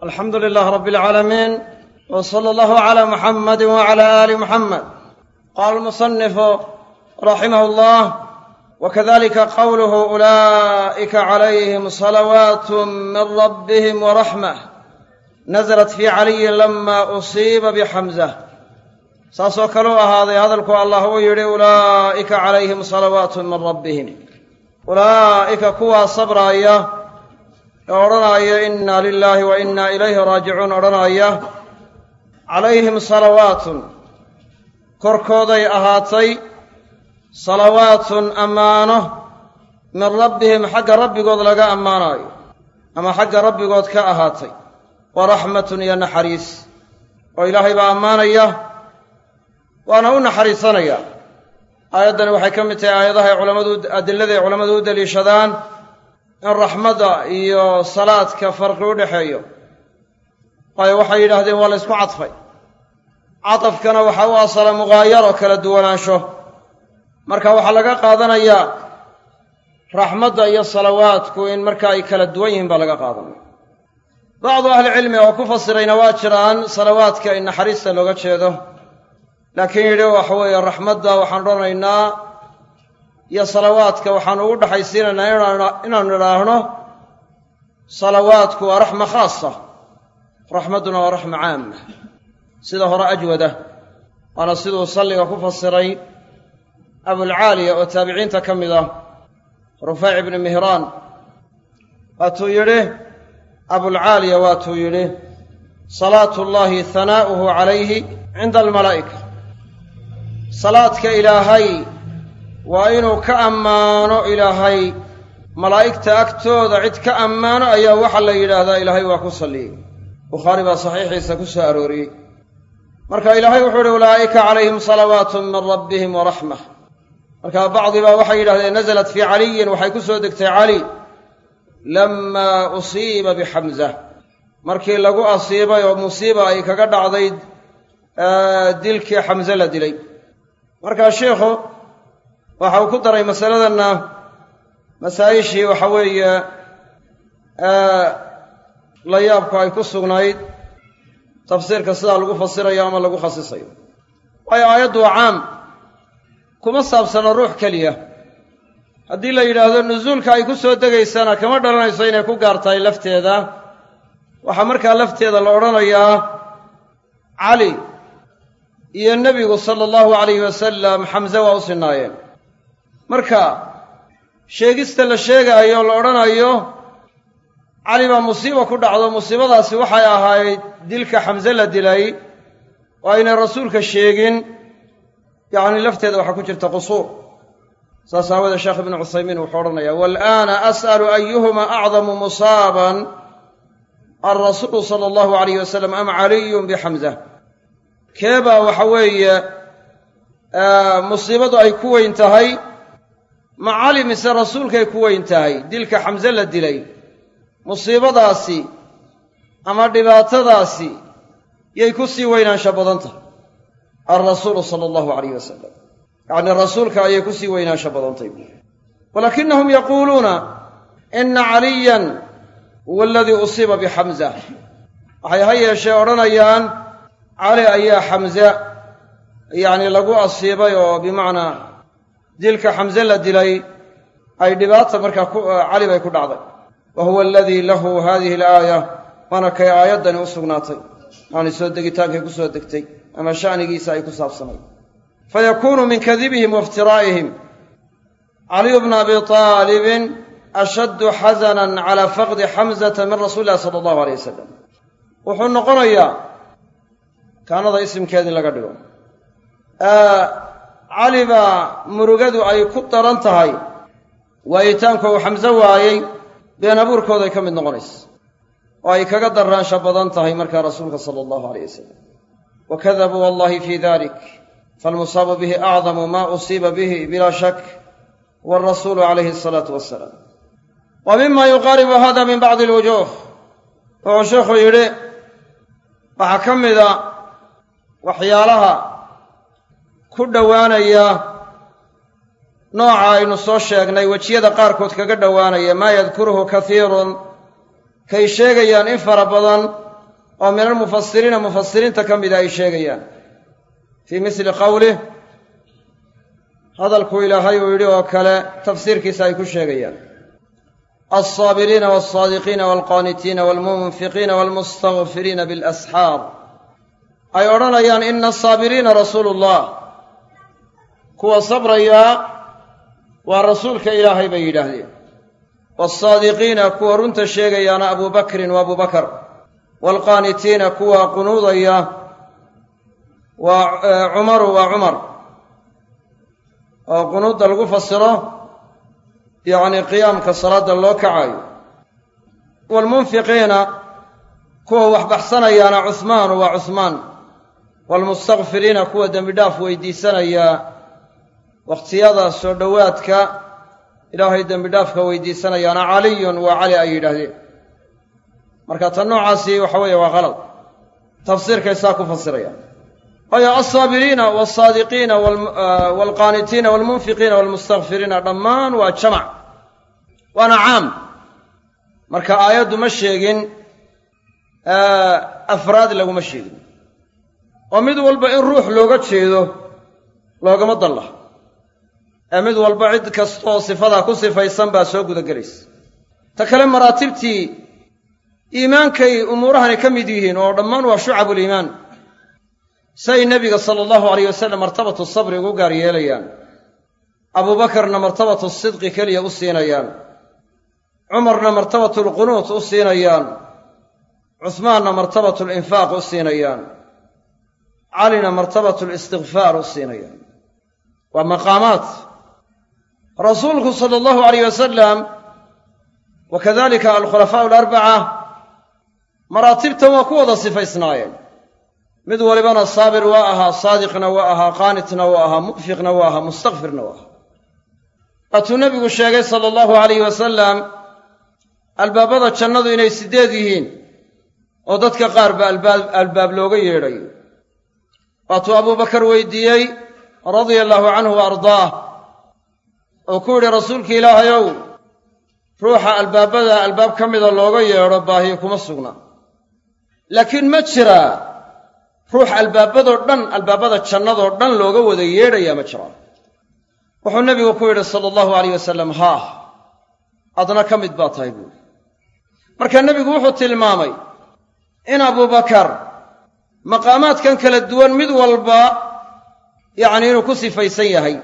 alxamdu lilah rab alcaalamiin w sala allahu cala muxamadi wacala aali muxamed qaala almusanifu raximah llah wakadalika qowluhu ulaa'ika calayhim salawaat min rabbihim waraxmah nasalat fii caliyin lama usiiba bixamzah saasoo kale u ahaaday hadalku allah uu yidhi ulaa'ika calayhim salawaatu min rabbihim. Ulaa'ika kuwaa sabraaya ee odhanaya inna lilaahi wa inna ilayhi raajicuun odhanaya calayhim salawaatun. Korkooday ahaatay salawaatun ammaano min rabbihim xagga rabbigood laga ammaanaayo ama xagga rabbigood ka ahaatay wa raxmatun iyo naxariis. Oo ilaahay baa ammaanaya waana u naxariisanaya. Aayaddani waxay ka mid tahay aayadaha culamadu adillada ay culammadu u deliishadaan in raxmadda iyo salaadka farqi u dhexeeyo waayo waxay yidhaahdeen waa la ysku cadfay cadafkana waxaa u asala muqaayaro kala duwanaansho marka waxaa laga qaadanayaa raxmadda iyo salawaadku in marka ay kala duwan yihiin baa laga qaadanaya bacdu ahlicilmi oo ku fasirayna waa jiraan salawaadka in naxariista looga jeedo laakiin yidhi waxa weeye raxmadda waxaan odhanaynaa iyo salawaadka waxaan ugu dhexaysiinaynaa inaanu idhaahno salawaadku waa raxma khaasa raxmadduna waa raxma caama sida hore ajwada waana siduu salliga ku fasiray abulcaaliya oo taabiciinta ka mid ah rufayc ibni mihraan. Waatuu yidhi abulcaaliya waatuu yidhi salaatu llahi hanaa'uhu calayhi cinda almalaa'ika. Salaadka ilaahay waa inuu ka ammaano ilaahay. Malaa'igta agtooda cid ka ammaano ayaa waxaa la yidhaahdaa ilaahay waa ku salliyey bukhaari baa saxiixiisa ku soo arooriyey marka ilaahay wuxuu uhi ulaa'ika calayhim salawaatun min rabbihim waraxmah marka bacdibaa waxay yidhahdeen nasalat fii caliyin. Waxay ku soo degtay cali. Lammaa usiiba bixamza markii lagu asiibay oo musiiba ay kaga dhacday dilkii xamse la dilay. Markaa sheikhu waxa uu ku daray masaladanna masaa'ishii waxa weeye la yaabku ay ku sugnayd tafsiirka sidaa lagu fasirayo ama lagu khasisayo. Waayo aayaddu waa caam. Kuma saabsano ruux keliya. Haddii la yidhaahdo nusuulka ay ku soo degaysana kama dhalanayso inay ku gaar tahay lafteeda. Waxaa markaa lafteeda la odhanayaa cali iyo nebigu sala allahu calayhi wasalam xamse waa u sinaayeen marka sheegista la sheegaayo la odhanayo cali baa musiiba ku dhacdo. Musiibadaasi waxay ahayd dilka xamse la dilay oo aynay rasuulka sheegin. Yacni lafteeda waxaa ku jirta qusuur. Saas aawadee sheekh ibnu cuthaymiin wuxuu odhanaya waalaana as'alu ayuhuma acdamu musaaban alrasuulu sala allahu alayh wasalam am caliyun bixamza keebaa waxa weeye musiibadu ay ku weyn tahay ma cali mise rasuulkay ku weyn tahay? Dilka xamse la dilay. Musiibadaasi ama dhibaatadaasi yay ku sii weynaansha badan tahay. Alrasuulu sala allahu alayh wasalam yacnii rasuulka ayay ku sii weynaansha badantahy walaakinahum yaquuluuna ina caliyan huwa aladii usiiba bixamza waxay ha yeeshee odhanayaan cali ayaa xamse yacni lagu asiibay oo bimacnaa dilka xamse la dilay ay dhibaata markaa cali bay ku dhacday. Wa huwa aladii lahu hadihi alaaya waana kay aayaddani u sugnaatay. Yani soo degitaankay ku soo degtay ama sha'nigiisa ay ku saabsanayd fayakuunu min kadibihim wa iftiraa'ihim. Caliyu bna abi aalibin ashaddu xasanan calaa faqdi xamzata min rasuuli illahi sala allahu alay wasalam wuxuu noqonayaa kaanada isimkeeda in laga dhigo cali baa murugadu ay ku daran tahay waayitaanku uu xamse waayey been abuurkooday ka mid noqonaysa oo ay kaga darraansha badan tahay markaa rasuulka sala allahu aleyh wasalam wa kadabuu wallahi fii dalik falmusaabu bihi acdamu maa usiiba bihi bilaa shak huwa arasuulu calayhi asalaatu wassalaam wa mima yuqaaribu hada min bacdi alwujuuh. Wuxuu sheikhu yidhi waxaa ka mida waxyaalaha ku dhowaanaya nooca aynu soo sheegnay wejiyada qaarkood kaga dhowaanaya maa yadkuruhu kaiirun kay sheegayaan in fara badan oo min almufasiriina mufasiriinta ka mida ay sheegayaan. Fii misli qowlih hadalkuu ilaahay uu yidhi oo kale tafsiirkiisa ay ku sheegayaan. Alsaabiriina walsaadiqiina walqaanitiina walmunfiqiina walmustakfiriina bilasxaar ay odhanayaan ina asaabiriina rasuulu ullah kuwa sabrayaa waa rasuulka ilaahay bay yidhaahdeen. Waalsaadiqiina kuwa runta sheegayaana abuu bakrin wa abuu bakar waalqaanitiina kuwa qunuudaya waa cumaru waa cumar. Oo qunuudda lagu fasiro yacni qiyaamka salaadda loo kacayo waalmunfiqiina kuwa wax baxsanayaana cuhmaanu waa cuhmaan waalmustakfiriina kuwa dembi dhaaf weydiisanaya wakhtiyada soo dhowaadka ilaahay dembi dhaafka weydiisanayaana caliyun waa cali ay yidhaahdeen. Marka tan noocaasi waxa weeye waa qalad tafsiirkay saa ku fasirayaan. Waayo alsaabiriina walsaadiqiina waalqaanitiina waalmunfiqiina waalmustakfiriina dhammaan waa jamac. Waana caam. Marka aayaddu ma sheegin afraad laguma sheegin. Oo mid walba in ruux looga jeedo loogama dan ee mid walba cid kastaoo sifadaa ku sifaysan baa soo gudagelaysa. Ta kale maraatibtii iimaankay umuurahani ka mid yihiin oo dhammaan waa shucabuliimaan say nebiga sala allahu alayh wasalam martabatu sabri ugu gaar yeelayaan. Abuubakarna martabatu sidqi keliya u siinayaan. Cumarna martabatu lqunuut u siinayaan. Cuhmaanna martabatu linfaaq u siinayaan. Calina martabatu listikfaar u siinayaan. Waa maqaamaat rasuulku sala allahu alayh wasalam wa kadalika alkhulafaau alarbaca maraatibtan waa ku wada sifaysnaayeen. Mid walibana saabir waa ahaa saadiqna waa ahaa qaanitna waa ahaa mu'fiqna waa ahaa mustakfirna waa ahaa waatuu nebigu sheegay sala allahu alayh wasalam albaabada jannadu inay siddeed yihiin oo dadka qaar ba albaab albaab looga yeedhayo. Waatuu abuubakar weydiiyey radia allaahu canhu wa ardaah oo ku yidhi rasuulka ilaahayow ruuxa albaabada albaab ka mida looga yeedho baahiyo kuma sugna. Laakiin ma jiraa ruux albaabadoo dhan albaabada jannadoo dhan looga wada yeedhayaa ma jiraa wuxuu nebigu ku yidhi sala allahu alayh wasalam haah adna ka mid baa tahay buuri marka nebigu wuxuu tilmaamay in abuubakar maqaamaadkan kala duwan mid walba yacni inuu ku sifaysan yahay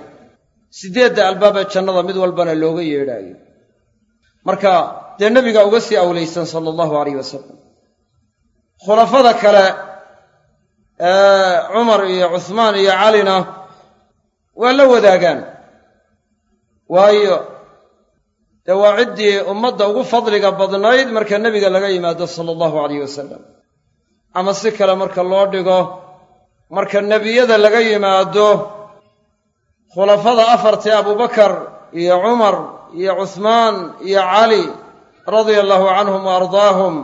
siddeedda albaabee jannada mid walbana looga yeedhaayo. Marka dee nebiga uga sii awlaysan sala allahu alayh wasalam khulafada kale ee cumar iyo cuhmaan iyo calina waa la wadaagaan. Waayo dee waa ciddii ummadda ugu fadliga badnayd marka nebiga laga yimaado sala allahu alayh wasalam ama si kale marka loo dhigo marka nebiyada laga yimaado khulafada afartee abubakar iyo cumar iyo cuhmaan iyo cali radia allahu canhum wa ardaahum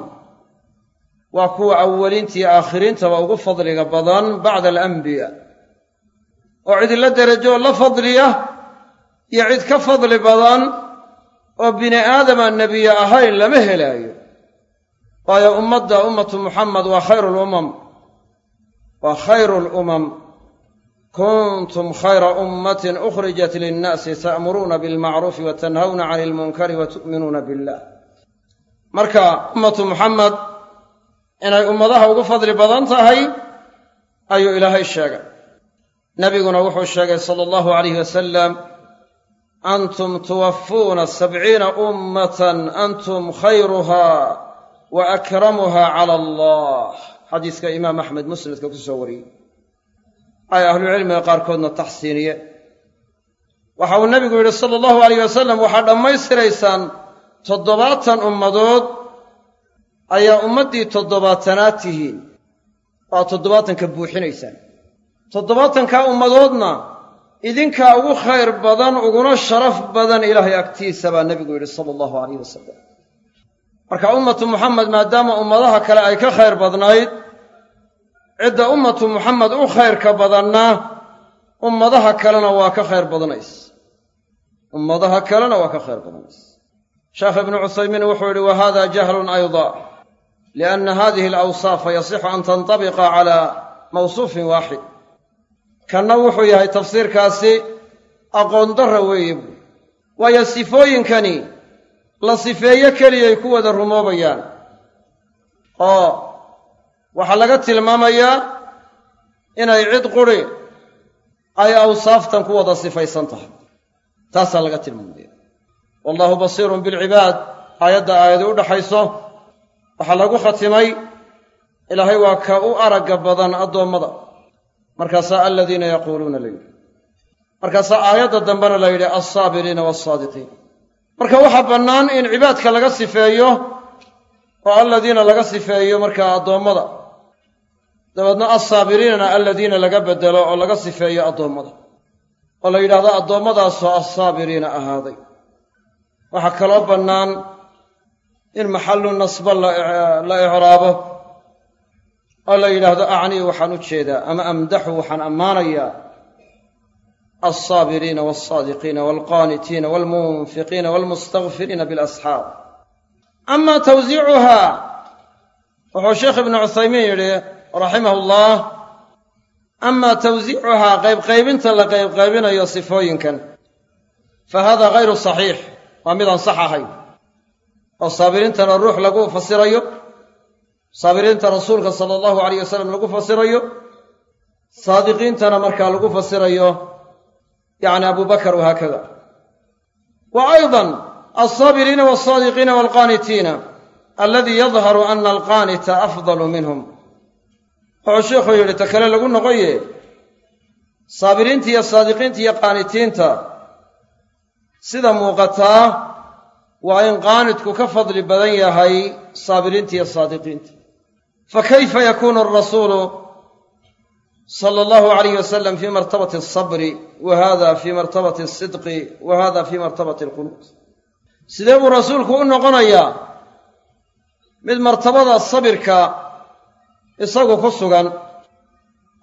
waa kuwa awaliintiiyo aakhiriintaba ugu fadliga badan bacda alambiya oo cid la derajo la fadliya iyo cid ka fadli badan oo bini aadama nebiye ahayn lama helaayo. Waayo ummadda ummatu muxamed waa khayru lumam waa khayru lumam kuntum khayra ummatin ukhrijat linnaasi ta'muruuna bilmacruufi wa tanhawna cani ilmunkari wa tu'minuuna billah marka ummatu muxamed inay ummadaha ugu fadli badan tahay ayuu ilaahay sheegay. Nebiguna wuxuu sheegay sala allahu alayh wasalam antum tuwafuuna sabciina ummatan antum khayruha wa akramuha cala allah. Xadiiska imaam axmed musnadka ku soo wariyey ay ahlucilmiga qaarkoodna taxsiiniye. Waxa uu nebigu yidhi sala allahu alayh wasalam waxaad dhammaystiraysaan toddobaatan ummadood ayaa ummaddii toddobaatanaad tihiin. Oo aad toddobaatanka buuxinaysaan. Toddobaatankaa ummadoodna idinkaa ugu khayr badan uguna sharaf badan ilaahay agtiisa baa nebigu yidhi sala allahu alayh wasalam marka ummatu muxamed maadaama ummadaha kale ay ka khayr badnayd cidda ummatu muxamed u khayrka badanna ummadaha kalena waa ka khayr badanays. Ummadaha kalena waa ka khayr badanays. Sheekh ibnu cuthaymiin wuxuu yidhi wa hada jahlun ayda lianna hadihi alawsaafa yasixu an tantabiqa calaa mawsuufin waaxid. Kanna wuxuu yahay tafsiirkaasi aqoon darra weeye buui waayo sifooyinkani la sifeeye keliyay ku wada rumoobayaan oo waxaa laga tilmaamayaa inay cid quri ay awsaaftan ku wada sifaysan tahay. Taasaa laga tilmaamaya. Wallahu basiirun bilcibaad. Aayadda aayadi u dhaxayso waxaa lagu khatimay ilaahay waa ka u aragga badan addoommada. Markaasaa aladiina yaquuluuna la yidhi. Markaasaa aayadda dambena la yidhi alsaabiriina waalsaadiqiin marka waxaa bannaan in cibaadka laga sifeeyo oo aladiina laga sifeeyo markaa addoommada dabeedna alsaabiriinana aladiina laga bedelo oo laga sifeeyo addoommada oo la yidhahdo addoommadaasoo alsaabiriina ahaaday. Waxaa kaloo bannaan in maxallu nasba la icraabo oo la yidhaahdo acnii waxaan u jeedaa ama amdaxu waxaan ammaanayaa alsaabiriina walsaadiqiina walqaanitiina walmunfiqiina walmustakfiriina bilasxaab. Ama tawsiicuhaa wuxuu sheekh ibnu cuthaymiin yidhi raximah ullah ama tawsiicuhaa qaybqaybinta la qaybqaybinayo sifooyinkan. Fa hada hayru saxiix waa midaan sax ahayn. Oo saabiriintana ruux lagu fasirayo. Saabiriinta rasuulka sala allahu alayh wasalam lagu fasirayo. Saadiqiintana markaa lagu fasirayo. Yacni abubakar wahaakada wa aydan alsaabiriina walsaadiqiina walqaanitiina aladii yadharu ana alqaanita afdalu minhum wuxuu sheikhu yidhi ta kale lagu noqoye saabiriinta iyo saadiqiinta iyo qaanitiinta sida muuqataa waa in qaanidku ka fadli badan yahay saabiriinta iyo saadiqiinta. Fa kayfa yakuunu alrasuulu sala allahu alayh wasalam fii martabati alsabri wa hada fii martabati alsidqi wa hada fii martabati alqunuut sidee buu rasuulku u noqonayaa? Mid martabada sabirka isagu ku sugan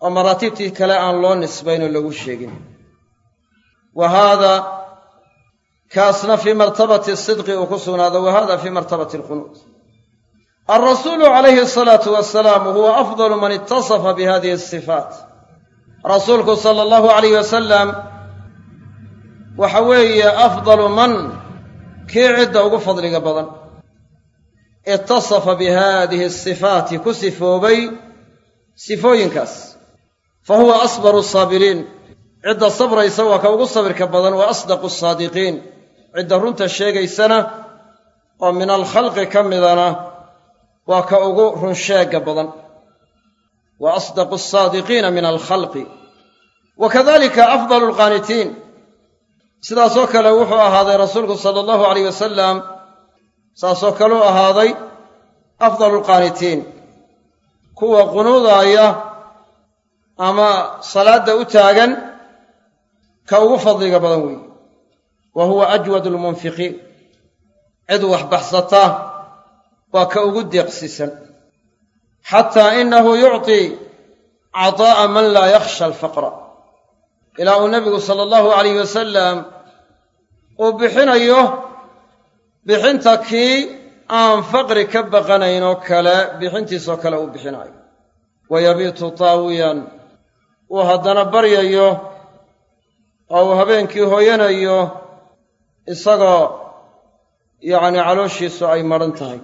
oo maraatibtii kale aan loo nisbaynoo lagu sheegin. Wa haada kaasna fii martabati sidqi uu ku sugnaado wa hada fii martabati alqunuut alrasuulu calayhi asalaatu wasalaam huwa afdalu man itasafa bi hadihi asifaat rasuulku sala allahu alayh wasalam waxa weeye afdalu man kii cidda ugu fadliga badan itasafa bi haadihi asifaati ku sifoobay sifooyinkaas fa huwa asbaru saabiriin cidda sabraysa waa ka ugu sabirka badan wa asdaqu asaadiqiin cidda runta sheegaysana oo min alkhalqi ka midana waa ka ugu runsheegga badan wa asdaqu asaadiqiina min alkhalqi wa kadalika afdalu alqaanitiin sidaasoo kale wuxuu ahaaday rasuulku sala allahu alayh wasalam saasoo kaleu ahaaday afdalu alqaanitiin kuwa qunuudaaya ama salaadda u taagan ka ugu fadliga badan weeye. Wa huwa ajwadu almunfiqiin cid wax baxsata waa ka ugu deeqsisan xataa inahu yucطi caطaa'a man laa yakhsha alfaqra. Ilaa uu nebigu sala allahu alayh wasalam uu bixinayo bixinta kii aan faqri ka baqanayn oo kale bixintiisoo kale uu bixinayo wa yabiitu taawiyan uu haddana baryayo oo uu habeenkii hooyanayo isagoo yacni calooshiisu ay madhan tahay.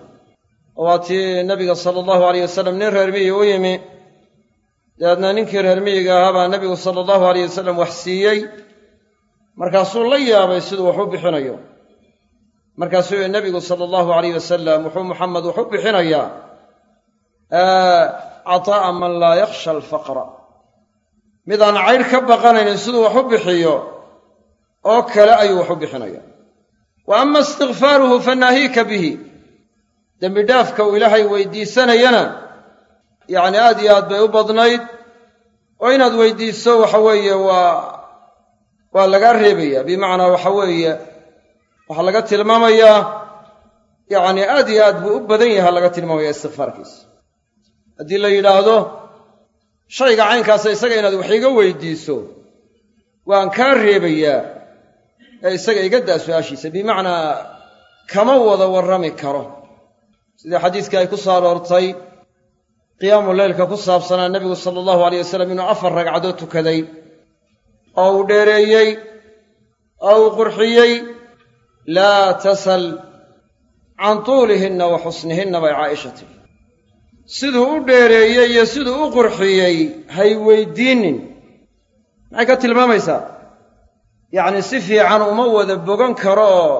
Waa tii nebiga sala allahu alayh wasalam nin reer miyi u yimi. Dabeedna ninkii reer miyiga ahaa baa nebigu sala allahu alayh wasalam wax siiyey markaasuu la yaabay siduu wax u bixinayo markaasuu nebigu sala allahu alayh wasalam wuxuu muxamed wax u bixinayaa cataa'a man laa yakhsha alfaqra. Mid aan caydh ka baqanaynin siduu wax u bixiyo oo kale ayuu wax u bixinaya wa ama istikfaaruhu fa naahiika bihi. Dembi dhaafka uu ilaahay weydiisanayana yacni aad iyo aad bay u badnayd. Oo inaad weydiiso waxa weeye waa waa lagaa reebayaa bimacnaa waxa weeye waxaa laga tilmaamayaa yacni aad iyo aad buu u badan yaha laga tilmaamaya istikfaarkiisa haddii la yidhaahdo shayga caynkaasa isaga inaad wax iga weydiiso waan kaa reebayaa ee isaga iga daa su'aashiisa bimacnaa kama wada warrami karo. Sidii xadiiskii ay ku soo aroortay qiyaamu leylka ku saabsanaa nebigu sala allahu aleyh wasalam inuu afar ragcadood tukaday. Oo uu dheereeyey oo uu qurxiyey laa tasal can tuulihinna wa xusnihinna bay caaisha tiri siduu u dheereeyey iyo siduu u qurxiyey hay weydiinin. Maxay ka tilmaamaysaa? Yacni si fiican uma wada bogan karo oo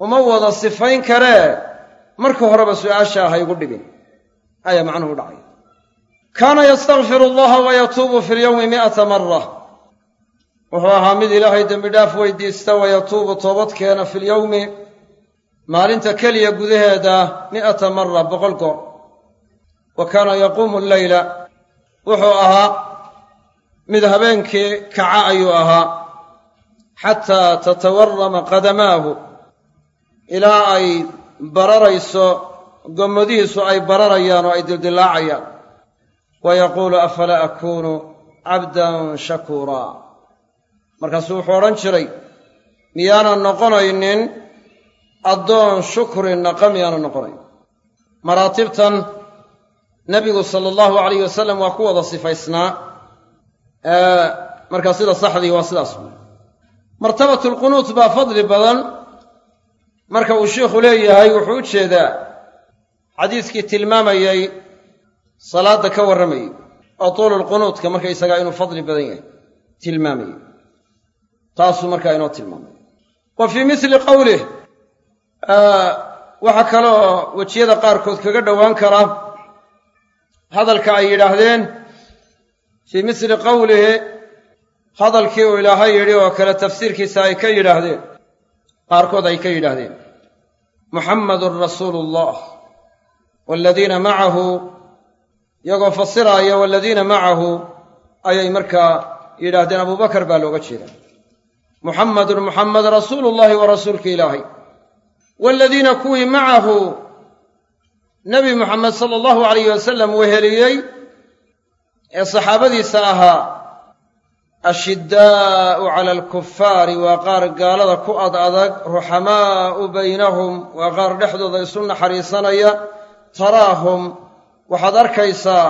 uma wada sifayn karee marka horeba su'aashaa haygu dhigin. Ayaa macnuhu dhacay. Kaana yastakfiru allaha wa yatuubu fi lyowmi mi'ata mara wuxuu ahaa mid ilaahay dembi dhaaf weydiista wa yatuubu toobad keena fi lyowmi maalinta keliya gudaheeda mi'ata mara boqol goor. Wa kaana yaquumu alleyla wuxuu ahaa mid habeenkii kaca ayuu ahaa xataa tatawarama qadamaahu ilaa ay bararayso gommadihiisu ay bararayaan oo ay dildilaacayaan wa yaquulu afalaa akuunu cabdan shakuuraa markaasuu wuxuu odhan jiray miyaanan noqonaynin? Addoon shukri naqa miyaanan noqonayn maraatibtan nebigu sala allahu alayh wasalam waa ku wada sifaysnaa. Markaa sida saxdii waa sidaas martabatu lqunuut baa fadli badan. Marka uu sheikhu leeyahay wuxuu u jeedaa xadiiskii tilmaamayey salaadda ka warramayey oo tuululqunuudka markaysagaa inuu fadli badan yahay tilmaamayey taasuu markaa inoo tilmaamay. Wa fii mili qowlih waxaa kaloo wejiyada qaarkood kaga dhowaan kara. Hadalka ay yidhaahdeen fii misli qowlihi hadalkii uu ilaahay yidhi oo kale tafsiirkiisa ay ka yidhaahdeen. Qaarkood ay ka yidhaahdeen muxammadun rasuulu ullah waaladiina macahu iyagoo fasiraaya waaladiina macahu ayay markaa yidhaahdeen. Abubakar baa looga jeedaa muxammadun muxammed rasuulu llahi wa rasuulki ilaahay waaladiina kuwii macahu nebi muxamed sala allahu alayh wasalam weheliyey ee saxaabadiisa ahaa ashiddaa'u cala alkufaari waa qaar gaalada ku ad adag ruxamaa'u baynahum waa qaar dhexdooda isu naxariisanaya taraahum waxaad arkaysaa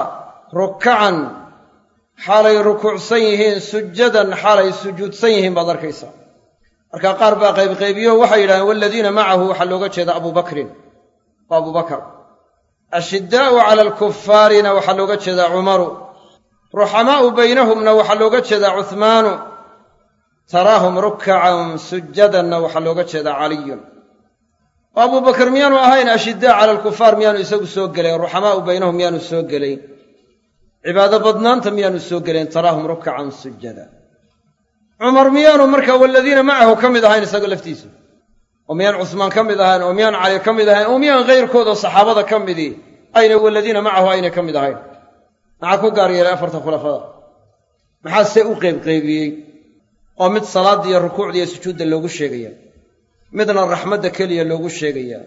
rukacan xaalay rukuucsan yihiin sujadan xaalay sujuudsan yihiin baad arkaysaa marka qaar baa qaybqaybiyo waxay yidhahdeen waaladiina macahu waxaa looga jeeda abubakrin waa abubakar ashiddaa'u cala alkufaarina waxaa looga jeedaa cumaru. Ruxamaa'u baynahumna waxaa looga jeedaa cuhmaanu taraahum rukacan sujadanna waxaa looga jeedaa caliyun. Oo abubakar miyaanu ahayn ashiddaa cala alkufaar miyaanu isagu soo gelayn ruxamaa'u baynahum miyaanu soo gelayn cibaado badnaanta miyaanu soo gelayn taraahum rukacan sujada. Cumar miyaanu markaa waladiina macahu ka mid ahayn isaga laftiisu oo miyaan cusmaan ka mid ahayn oo miyaan cali ka mid ahayn oo miyaan kayrkoodoo saxaabada ka midii ayna waladiina macahu aynay ka mid ahayn. Maxaa ku gaar yeelay afarta khulafada? Maxaa see u qeybqeybiyey oo mid salaadda iyo rukuucda iyo sujuudda loogu sheegaya. Midna raxmadda keliya loogu sheegaya.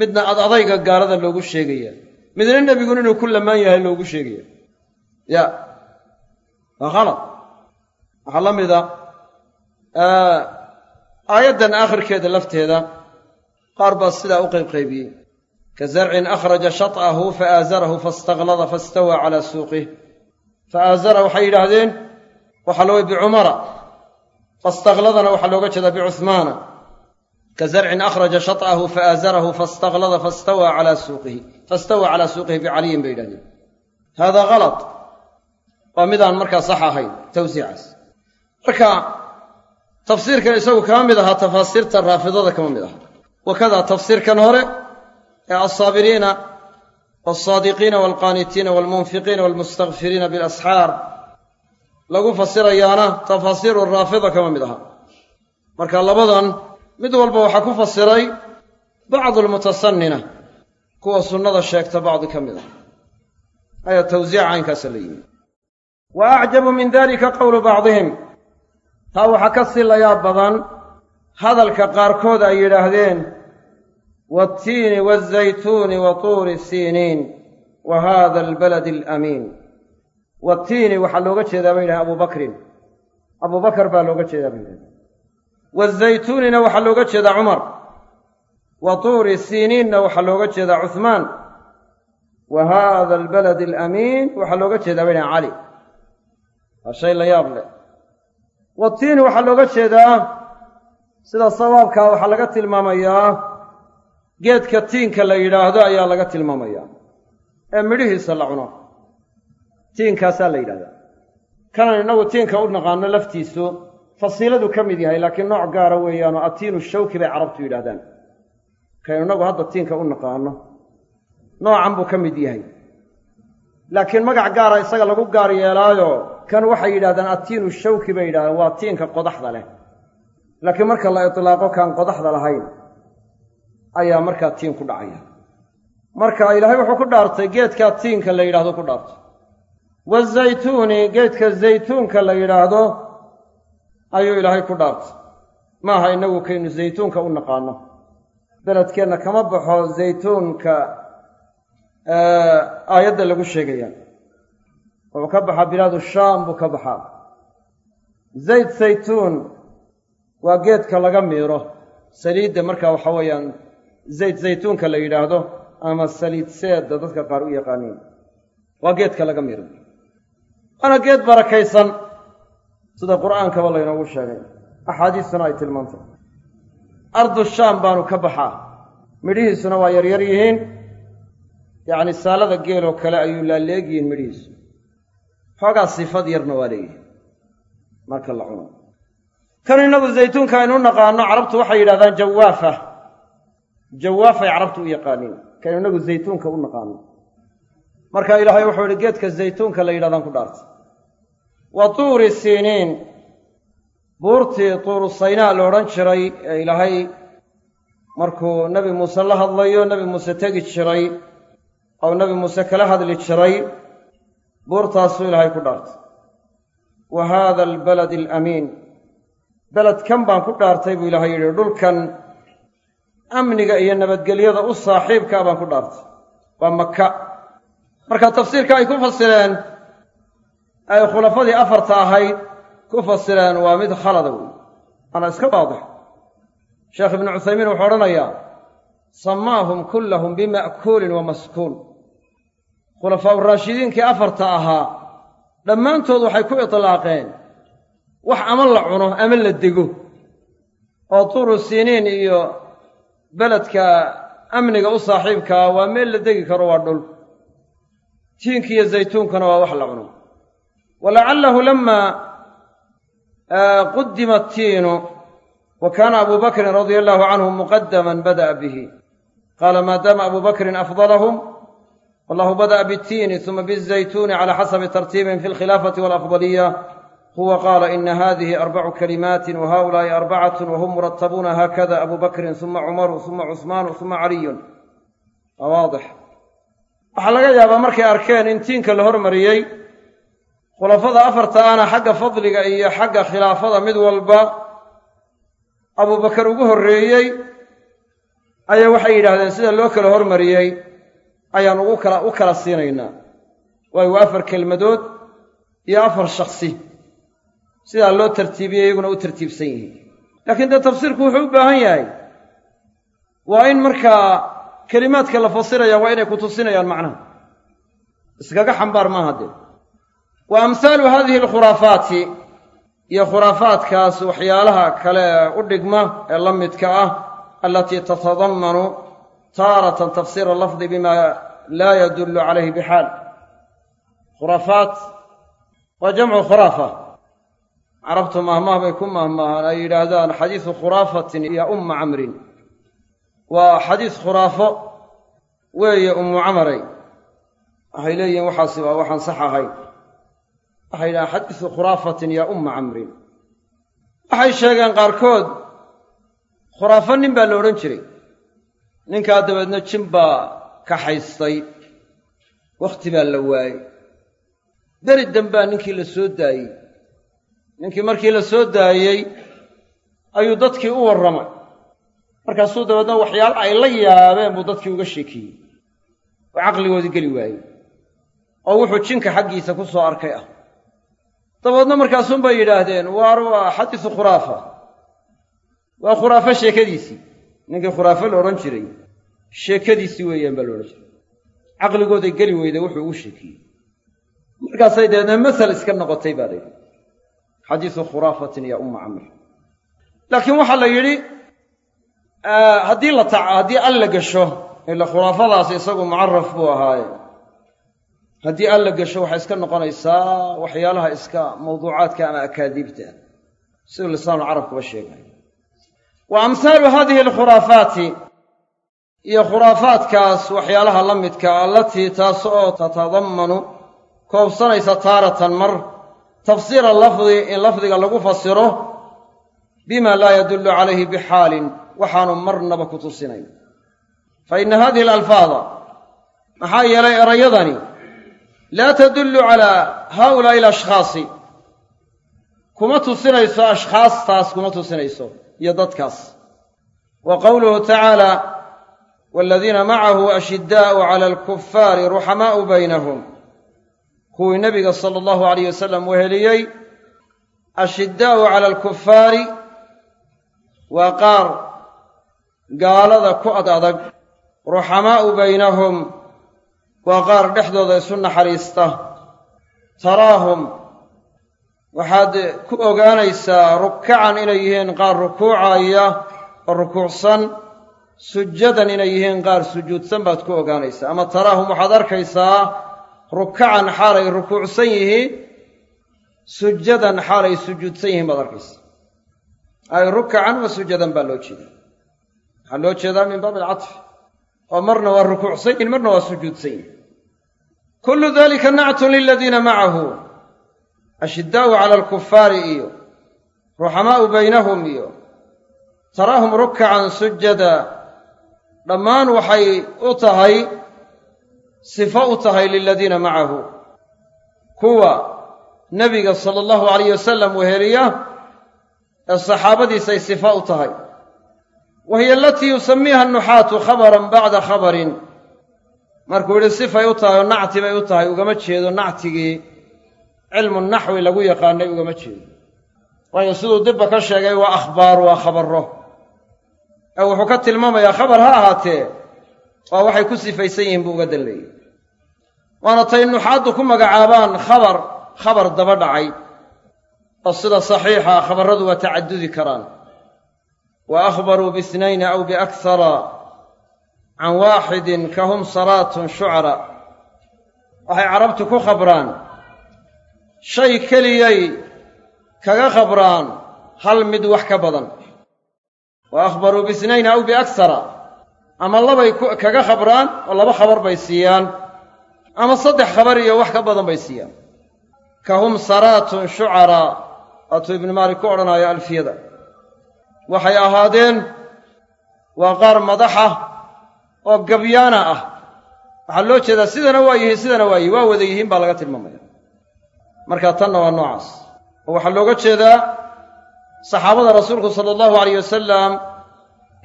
Midna ad adayga gaalada loogu sheegaya. Midna nebigun inuu ku lamaan yahay loogu sheegaya ya. Waa khalad waxaa la mida aayaddan aakhirkeeda lafteeda qaar baa sidaa u qaybqaybiyey. Ka zarcin akhraja shat'ahu fa aazarahu fastaklada fastawaa calaa suuqih fa aazara waxay yidhaahdeen waxaa loo bicumara fastakladana waxaa looga jeedaa bicuhmaana ka zarcin akhraja shat'ahu fa aazarahu fastaklada fastawaa calaa suuqihi. Fastawaa calaa suuqihi bicaliyin bay yidhahdeen hada kalad waa midaan markaa sax ahayn tawsiicaas. Marka tafsiirkan isagu kama mid ahaa tafaasiirta raafidada kama mid aha. Wakadaa tafsiirkan hore ee alsaabiriina walsaadiqiina walqaanitiina walmunfiqiina walmustakfiriina bilasxaar lagu fasirayaana tafaasiiru raafida kama mid aha. Marka labadan mid walba waxaa ku fasiray bacdu almutasannina kuwa sunnada sheegta bacdi ka mid ah. Ayaa tawsiica caynkaasa la yimi wa acjabu min dalika qowlu bacdihim taa waxaa ka sii layaab badan hadalka qaarkood ay yidhaahdeen waatiini waalzaytuuni wa tuuri siiniin wa haada albaladi alamiin waatiini waxaa looga jeedaa bay yidhahdeen abubakrin abubakar baa looga jeedaa bay yidhahdeen waalzaytuunina waxaa looga jeedaa cumar wa tuuri siiniinna waxaa looga jeedaa cuhmaan wa haada albaladi alamiin waxaa looga jeedaa bayna cali waa shay la yaab leh. Watiini waxaa looga jeedaa sida sawaabkaa waxaa laga tilmaamayaa geedka tiinka la yidhaahdo ayaa laga tilmaamayaa ee midhihiisa la cuno tiinkaasaa la yidhahdaa. Kanan innagu tiinka u naqaano laftiisu fasiiladu ka mid yahay laakiin nooc gaara weeyaanoo atiinu shawki bay carabtu yidhahdaan kaynu innagu hadda tiinka u naqaano noocan buu ka mid yahay. Laakiin magac gaara isaga lagu gaar yeelaayo kan waxay yidhahdaan atiinu shawki bay yidhahdaan waa tiinka qodaxda leh. Laakiin marka la itlaaqo kaan qodaxda lahayn ayaa markaa tiin ku dhacaya. Marka ilaahay wuxuu ku dhaartay geedkaa tiinka la yidhahdo ku dhaartay. Wazaytuuni geedka zaytuunka la yidhaahdo ayuu ilaahay ku dhaartay. Maaha innagu kaynu zaytuunka u naqaano. Beledkeenna kama baxo zaytuunka aayadda lagu sheegaya wuxuu ka baxaa bilaadu shaam buu ka baxaa zayd saytuun waa geedka laga miiro. Saliidda marka waxa weeyaan zayd zaytuunka la yidhaahdo ama saliid seedda dadka qaar u yaqaaniin. Waa geedka laga miiro. Waana geed barakaysan. Sida qur'aankaba laynoogu sheegay. Axaadiistuna ay tilmaantay ardu shaam baanu ka baxaa midhihiisuna waa yaryar yihiin. Yacni saalada geeloo kale ayuu laaleegyihiin midhihiisu xoogaa sifad yarna waa leeyihi marka la cuno. Kan innagu zaytuunka aynu naqaano carabtu waxay yidhahdaan jawaafa. Jawaafay carabtu u yaqaaniin. Kaynu innagu zaytuunka u naqaano. Marka ilaahay wuxuu yihi geedka zaytuunka la yidhahdaan ku dhaartay wa tuuri siiniin. Buurtii tuuru saynaa la odhan jiray ee ilaahay markuu nebi muuse la hadlayo nebi muuse tegi jiray ou nebi muuse kala hadli jiray buurtaasuu ilaahay ku dhaartay. Wa haada albaladi alamiin. Beledkan baan ku dhaartay buu ilaahay yidhi dhulkan amniga iyo nabadgelyada u saaxiibkaa baan ku dhaartay. Waa maka marka tafsiirka ay ku fasireen ay khulafadii afarta ahayd ku fasireen waa mid khalada wey waana iska waadix. Sheekh ibnu cuthaymiin wuxuu odhanayaa samaahum kullahum bima'kuulin wa maskuun khulafaa uraashidiinkii afarta ahaa dhammaantood waxay ku itlaaqeen wax ama la cuno ama la dego. Oo tuuru siiniin iyo beledka amniga u saaxiibkaa waa meel la degi karo waa dhul. Tiinka iyo zaytuunkana waa wax la cuno. Walacallahu lama qudima atiinu wa kaana abu bakrin radia allahu canhu muqadaman bada'a bihi. Qaala maadaama abu bakrin afdalahum wallahu bada'a biitiini suma bizaytuuni cala xasabi tartiibihim fi alkhilaafati walafdaliya huwa qaala ina hadihi arbacu kalimaatin wa haulaai arbacatun wahum muratabuuna haakada abu bakrin suma cumaru suma cusmaanu suma caliyun waa waadix waxaa laga yaabaa markay arkeen in tiinka la hormariyey khulafada afarta ana xagga fadliga iyo xagga khilaafada mid walba abubakar ugu horreeyey. Ayaa waxay yidhaahdeen sida loo kala hormariyey ayaan ugu kala u kala siinaynaa. Waayo waa afar kelmadood iyo afar shaksi sidaa loo tartiibiyey iyaguna u tartiibsan yihiin. Laakiin dee tafsiirku wuxuu u baahan yahay waa in markaa kelimaadka la fasiraya waa inay ku tusinayaan macnaha. Iskaga xambaar maaha dee. Wa amhaalu hadihi alkhuraafaati iyo khuraafaadkaas waxyaalaha kale u dhigma ee la midka ah alatii tatadammanu taaratan tafsiira lafdi bima laa yadullu calayhi bixaal. Khuraafaat waa jamcu khuraafa. Carabtu mahmaah bay ku mahmaahaan ay yidhaahdaan xadiisu khuraafatin iyo umma camrin. Waa xadiis khuraafo weeye ummu camaray. Waxay leeyihiin waxaasi waa waxaan sax ahayn waxay yidhahaan xadiisu khuraafatin ya umma camrin. Waxay sheegeen qaarkood khuraafo nin baa la odhan jiray ninkaa dabeedna jin baa ka haystay. Wakhti baa la waayey. Beri dambaa ninkii la soo daayey. Ninkii markii la soo daayey ayuu dadkii u warramay. Markaasuu dabeedna waxyaalo ay la yaabeen buu dadkii uga sheekeeyey. Oo caqligoodii geli waayey. Oo wuxuu jinka xaggiisa ku soo arkay ah. Dabeedna markaasuunbay yidhaahdeen waar waa xadiisu khuraafa? Waa khuraafo sheekadiisii ninkii khuraafo la odhan jiray sheekadiisii weeyaan baa la odhan jiray. Caqligooday geli weyda wuxuu ugu sheekiyey markaasay dabeedna masal iska noqotay baa layidhi xadiisu khuraafatin ya umma camr. Laakiin waxaa la yidhi haddii la tac haddii alla gasho ila khuraafadaas isagu mucaraf buu ahaaye. Haddii alla gasho waxay iska noqonaysaa waxyaalaha iska mawduucaadka ama akaadiibta. Siduu lisaanu carabkuba sheegay wa amhaalu hadihi alkhuraafaati iyo khuraafaadkaas waxyaalaha la midka allatii taas oo tatadammanu koobsanaysa taaratan mar tafsiira lafdi in lafdiga lagu fasiro bima laa yadullu calayhi bixaalin waxaanu marnaba ku tusinayn. Fa inna hadihi alalfaada maxaa yeelay erayadani laa tadullu calaa haa'ulaa'i alashkhaasi kuma tusinayso ashkhaastaas kuma tusinayso iyo dadkaas. Wa qowluhu tacaala waaladiina macahu ashiddaa'u cala alkufaari ruxamaa'u baynahum. Kuwii nebiga sala allahu alayh wasalam weheliyey ashiddaa'u cala alkufaari waa qaar gaalada ku ad adag ruxamaa'u baynahum waa qaar dhexdooda isu naxariista taraahum waxaad ku ogaanaysaa rukacan inay yihiin qaar rukuucaya oo rukuucsan sujadan inay yihiin qaar sujuudsan baad ku ogaanaysaa. Ama taraahum waxaad arkaysaa rukacan xaalay rukuucsan yihiin sujadan xaalay sujuudsan yihiin baad arkaysaa. Ay rukacan wa sujadan baa loo jeedaa. Waxaa loo jeedaa min baab alcatfi oo marna waa rukuucsan yihiin marna waa sujuudsan yihiin kullu dalika nactun liladiina macahu ashiddaa'u cala alkufaari iyo ruxamaa'u baynahum iyo taraahum rukacan sujada dhammaan waxay u tahay sifo u tahay liladiina macahu. Kuwa nebiga sala allahu alayh wasalam weheliya ee saxaabadiisay sifo u tahay. Wa hiya alatii yusamiiha nuxaatu khabaran bacda khabarin. Markuu yidhi sifay u tahay oo nacti bay u tahay ugama jeedo nactigii cilmu naxwi lagu yaqaanay ugama jeedo waayo siduu dibba ka sheegay waa akhbaar waa khabarro. Ee wuxuu ka tilmaamayaa khabar ha ahaatee waa waxay ku sifaysan yihiin buu uga dalleeyey waana tay nuxaaddu ku magacaabaan khabar khabar daba dhacay. Oo sida saxiixa khabarradu waa tacadudi karaan. Wa akhbaruu biisnayni aw biakhara can waaxidin ka hum salaatun shucara. Waxay carabtu ku khabraan shay keliyay kaga khabraan hal mid wax ka badan. Wa akhbaruu biisnayni aw biakhara ama labay kaga khabraan oo laba khabar bay siiyaan. Ama saddex khabar iyo wax ka badan bay siiyaan. Ka hum saraatun shucaraa waatuu ibnu maalik ku odhanaayo alfiyada. Waxay ahaadeen waa qaar madaxa oo gabyaana ah. Waxaa loo jeedaa sidana waa yihiin sidana waa yihiin waa wada yihiin baa laga tilmaamaya marka tanna waa noocaas. Oo waxaa looga jeedaa saxaabada rasuulku sala allahu alayh wasalam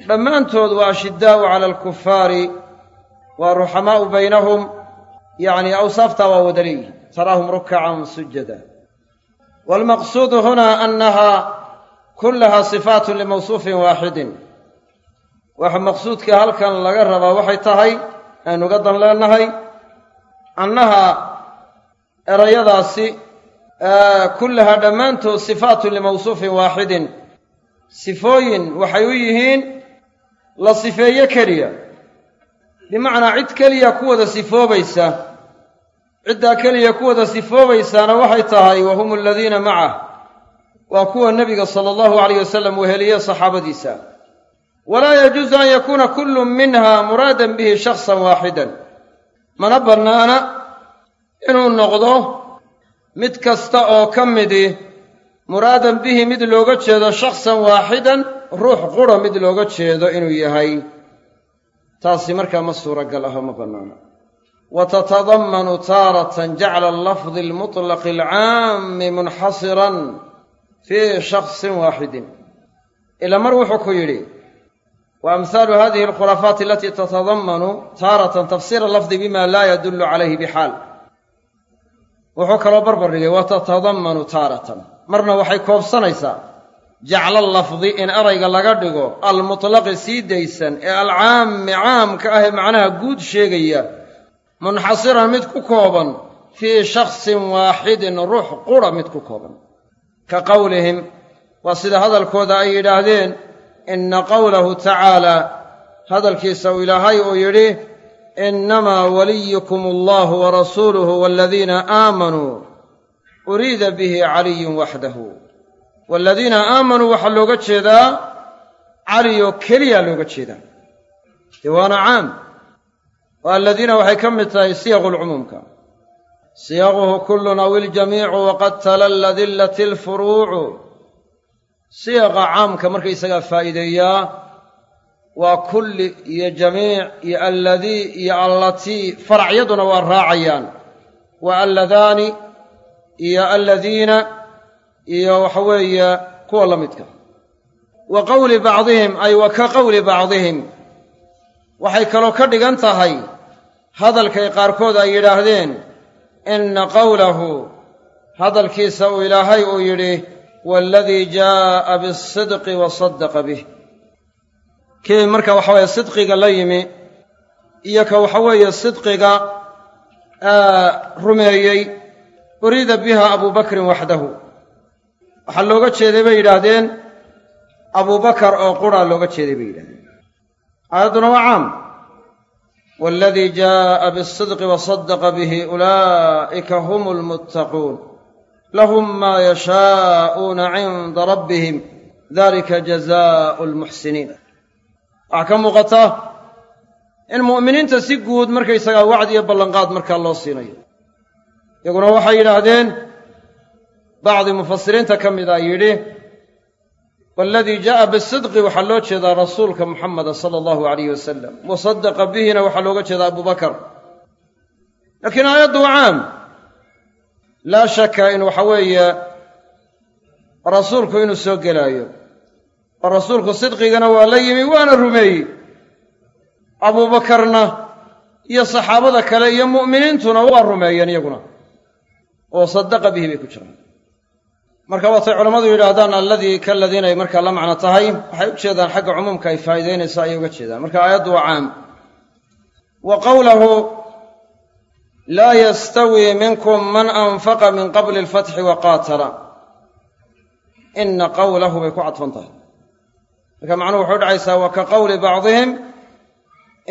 dhammaantood waa ashiddaa'u cala alkufaari waa ruxamaa'u baynahum yacni awsaaftaa waa wada leeyihiin taraahum rukacan sujada waalmaqsuudu huna annaha kullaha sifaatun limawsuufin waaxidin waxa maqsuudka halkan laga rabaa waxay tahay aynuga dan leenahay annaha erayadaasi kullaha dhammaantood sifaatun limawsuufin waaxidin sifooyin waxay u yihiin la sifeeye keliya. Bimacnaa cid keliya ku wada sifoobaysa ciddaa keliya ku wada sifoobaysaana waxay tahay wa hum aladiina macah. Waa kuwa nebiga sala allahu alayh wasalam weheliye saxaabadiisa. Walaa yajuusu an yakuuna kullu minha muraadan bihi shaksan waaxidan mana bannaana inuu noqdo mid kasta oo ka midi muraadan bihi mid looga jeedo shaksan waaxidan ruux qura mid looga jeedo inuu yahay. Taasi markaa ma suuragal aho ma bannaana wa tatadammanu taaratan jacla lafdi almutlaqi alcaami munxasiran fii shaksin waaxidin. Ila mar wuxuu ku yidhi wa amhaalu hadihi alkhuraafaat alatii tatadammanu taaratan tafsiira lafdi bima laa yadullu calayhi bixaal wuxuu kaloo barbar dhigay wa tatadammanu taaratan. Marna waxay koobsanaysaa jacla lafdi in erayga laga dhigo almutlaqi sii daysan ee alcaami caamka ah ee macnaha guud sheegaya munxasiran mid ku kooban fii shaksin waaxidin ruux qura mid ku kooban. Ka qowlihim waa sida hadalkooda ay yidhaahdeen inna qowlahu tacaalaa hadalkiisa uu ilaahay uu yidhi innamaa waliyukum allahu warasuuluhu waaladiina aamanuu uriida bihi caliyun waxdahu waaladiina aamanuu waxaa looga jeedaa caliyoo keliya looga jeedaa dee waana caam oo aladiina waxay ka mid tahay siyaqu lcumuumka siyaquhu kullun aw iljamiicu waqad talalla siyaqa caamka markaysagaa faa'iideeyaa waa kulli iyo jamiic iyo alladii iyo allatii faracyaduna waa raacayaan. Waa alladaani iyo alladiina iyo waxa weeye kuwa la midka. Wa qowli bacdihim ay wa ka qowli bacdihim. Waxay kaloo ka dhigan tahay hadalkay qaarkood ay yidhaahdeen inna qowlahu hadalkiisa uu ilaahay uu yidhi waaladii jaa'a bisidqi wa saddaqa bih kii marka waxa weeye sidqiga la yimi iyo ka waxa weeye sidqiga rumeeyey uriida biha abubakrin waxdahu waxaa looga jeeday bay yidhaahdeen abubakar oo quraa looga jeeday bay yidhahdeen aayadduna waa caam. Waaladii jaa'a bisidqi wa saddaqa bihi ulaa'ika hum lmuttaquun lahum maa yashaa'uuna cinda rabbihim. Dalika jazaa'u lmuxsiniin waxaa ka muuqata? In mu'miniinta si guud markaysagaa wacdi iyo ballanqaad markaa loo siinayo. Iyaguna waxay yidhaahdeen bacdi mufasiriinta ka mid a yidhi waaladii jaa'a bisidqi waxaa loo jeedaa rasuulka muxameda sala allahu alayh wasalam wa saddaqa bihina waxaa looga jeedaa abubakar laakiin aayaddu waa caam. Laa shaka in waxa weeye rasuulku inuu soo gelaayo oo sidqigana waa la yimi waana rumeeyey. Abuubakarna iyo saxaabada kale iyo mu'miniintuna waa rumeeyeen iyaguna oo saddaqa bihi bay ku jiraan. Marka waatay culammadu yidhaahdaan alladii kaladiinay markaa la macno tahay waxay u jeedaan xagga cumuumka ay faa'iidaynayso ayay uga jeedaan. Marka aayaddu waa caam. Wa qowlahu laa yastawii minkum man anfaqa min qabli alfatxi wa qaatala. Ina qowlahu bay ku cadfan tahay marka macnuhu waxay udhacaysaa wa ka qowli bacdihim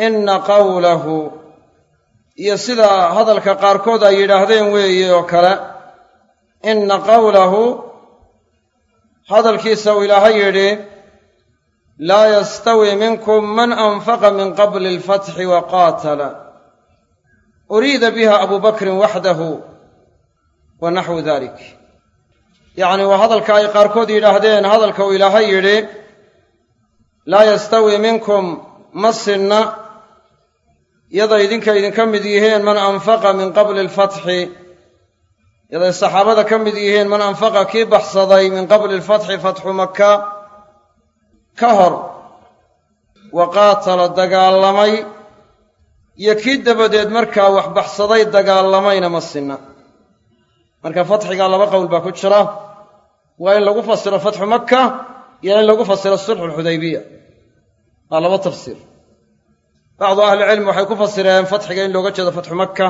ina qowlahu iyo sida hadalka qaarkood ay yidhaahdeen weeye oo kale ina qowlahu hadalkiisa uu ilaahay yidhi laa yastawi minkum man anfaqa min qabli alfatxi wa qaatala. Uriida biha abu bakrin waxdahu wa naxwu dalik yacni waa hadalka ay qaarkood yidhaahdeen hadalka uu ilaahay yidhi laa yastawi minkum ma sinna. Yaday idinka idinka mid yihiin man anfaqa min qabli alfatxi. Yaday saxaabada ka mid yihiin man anfaqa kii baxsaday min qabli alfatxi fatxu maka ka hor wa qaatala dagaalamay. Iyo kii dabadeed markaa wax baxsaday dagaalamayna ma sinna. Marka fatxigaa laba qowl baa ku jira. Waa in lagu fasiro fatxu maka iyo in lagu fasiro sulxu lxudaybiya waa laba tafsiir. Bacdu ahlicilmi waxay ku fasireen fatxiga in looga jeedo fatxu maka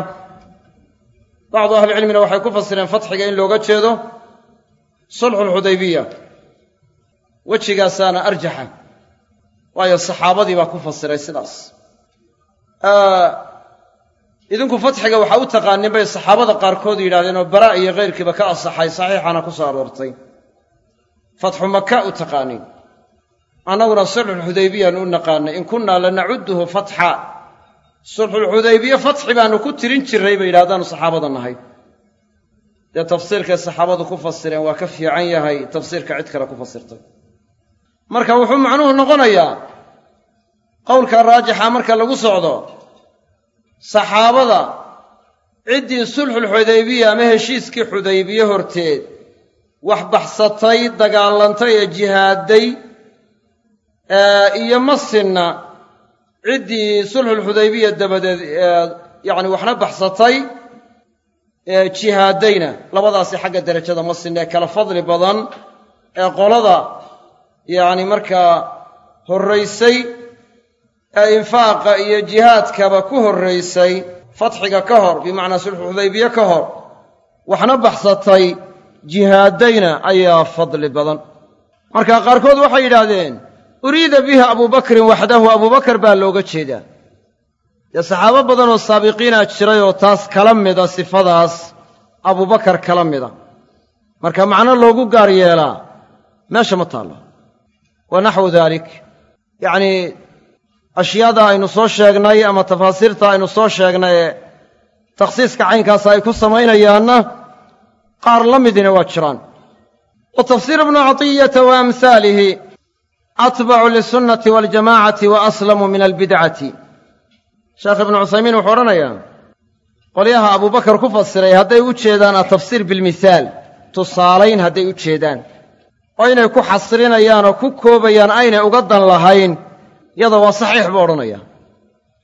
bacdu ahlicilmina waxay ku fasireen fatxiga in looga jeedo sulxu lxudaybiya wejigaasaana arjaxa. Waayo saxaabadii baa ku fasiray sidaas. Idinku fatxiga waxaa u taqaanin bay saxaabada qaarkood yidhahdeen oo bara iyo keyrkiiba ka asaxay saxiixana ku soo aroortay fatxu maka u taqaanin annaguna sulxulxudaybiyaan u naqaanay. In kunnaa lanacudduhu fatxa. Sulxulxudaybiye fatxi baanu ku tirin jirray bay yidhahdaanu saxaabada nahay. Dee tafsiirkay saxaabadu ku fasireen waa ka fiican yahay tafsiirka cid kale ku fasirtay. Marka wuxuu macnuhu noqonayaa qowlka raajixa marka lagu socdo saxaabada ciddii sulxulxudaybiya ama heshiiskii xudaybiye horteed wax baxsatay dagaalantay ee jihaadday iyo masinna ciddii sulxulxudaybiya dabadeed yacni waxna baxsatay jihaadayna. Labadaasi xagga derajada masinna ee kala fadli badan ee qolada yacni markaa horraysay ee infaaqa iyo jihaadkaba ku horraysay fatxiga ka hor bimacnaa sulxu xudaybiye ka hor waxna baxsatay jihaadayna ayaa fadli badan. Marka qaarkood waxay yidhaahdeen uriida biha abubakrin waxdahu abubakar baa looga jeedaa. Dee saxaabo badanoo saabiqiina jiray oo taas kala mida sifadaas abubakar kala mida. Marka macno loogu gaar yeelaa meesha ma taallo. Wa naxwu daalik yacnii ashyaada aynu soo sheegnay ama tafaasiirta aynu soo sheegnay ee takhsiiska caynkaas ay ku samaynayaanna qaar la midina waa jiraan. Wa tafsiir ibnu catiyata wa amhaalihi atbacu lisunnati waljamaacati wa aslamu min albidcati sheekh ibnu cuthaymiin wuxuu odhanayaa qolyaha abubakar ku fasiray hadday u jeedaan atafsiir bilmithaal tusaalayn hadday u jeedaan. Oo inay ku xasrinayaan oo ku koobayaan aynay uga dan lahayn yada waa saxiix buu odhanaya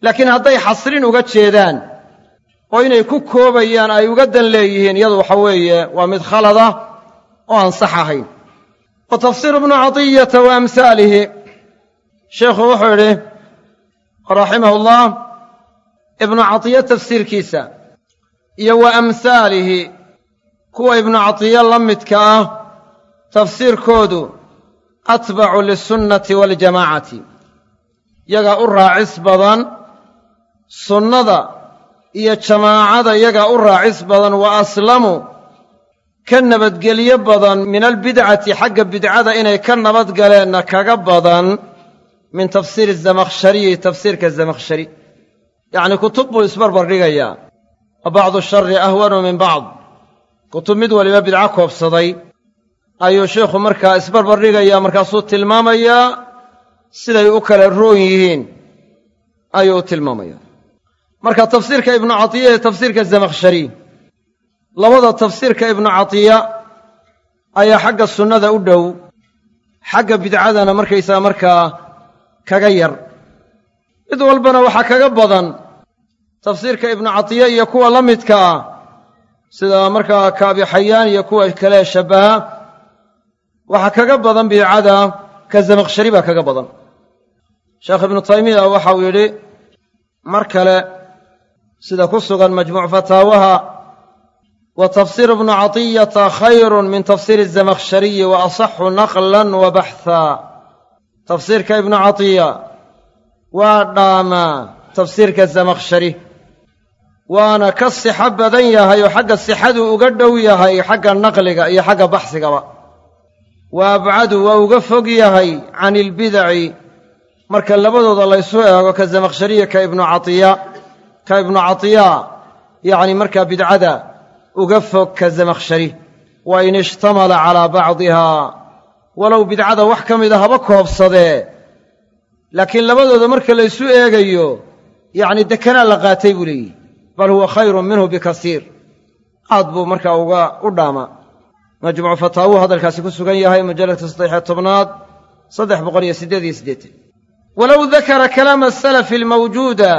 laakiin hadday xasrin uga jeedaan oo inay ku koobayaan ay uga dan leeyihiin iyadu waxa weeye waa mid khalada oo aan sax ahayn. Wa tafsiir ibnu catiyata wa amhaalihi sheikhu wuxuu yidhi raximahullah ibnu catiya tafsiirkiisa iyo wa amhaalihi kuwa ibnu catiya la midka ah tafsiirkoodu atbacu lisunnati waljamaacati. Yagaa u raacis badan sunnada iyo jamaacada yagaa u raacis badan wa aslamu ka nabadgelyo badan min albidcati xagga bidcada inay ka nabadgaleenna kaga badan min tafsiiri zamakhshariyi tafsiirka zamakhshari. Yacnii kutub buu isbarbar dhigayaa. Wa bacdu shari ahwanu min bacd. Kutub mid waliba bidco koobsaday. Ayuu sheikhu markaa isbarbar dhigayaa markaasuu tilmaamayaa siday u kala roon yihiin. Ayuu u tilmaamaya marka tafsiirka ibnu catiya iyo tafsiirka zamakhshari labada tafsiirka ibnu catiya ayaa xagga sunnada u dhow xagga bidcadana markaysaga markaa kaga yar. Mid walbana waxaa kaga badan tafsiirka ibnu catiya iyo kuwa la midka ah sida markaa kaabi xayaan iyo kuwa kale shabbaha waxaa kaga badan bidcada ka zamakhshari baa kaga badan. Sheekh ibnu taymiya waxa uu yidhi mar kale sida ku sugan majmuuc fataawaha wa tafsiir ibnu catiyata khayrun min tafsiiri zamakhshariyi wa asaxu naqlan wa baxhaa tafsiirka ibnu catiya waa dhaamaa tafsiirka zamakhshari waana ka sixo badan yahay oo xagga sixadu uga dhow yahay xagga naqliga iyo xagga baxsigaba. Wa abcadu waa uga fog yahay can ilbidaci marka labadooda laysu eego ka zamakhshariya ka ibnu catiya ka ibnu catiya yacni markaa bidcada uga fog ka zamakhshari. Wa in ishtamala calaa bacdiha walow bidcada wax ka mida haba koobsadee laakiin labadooda marka laysu eegayo yacni dekanaa la qaatay buu leeyihi bal huwa khayrun minhu bikasiir aad buu markaa uga u dhaamaa majmuucu fataawuu hadalkaasi ku sugan yahay mujalladka saddexiyo tobnaad saddex boqol iyo siddeed iyo siddeetan. Walow dakara kalaama asalafi almawjuuda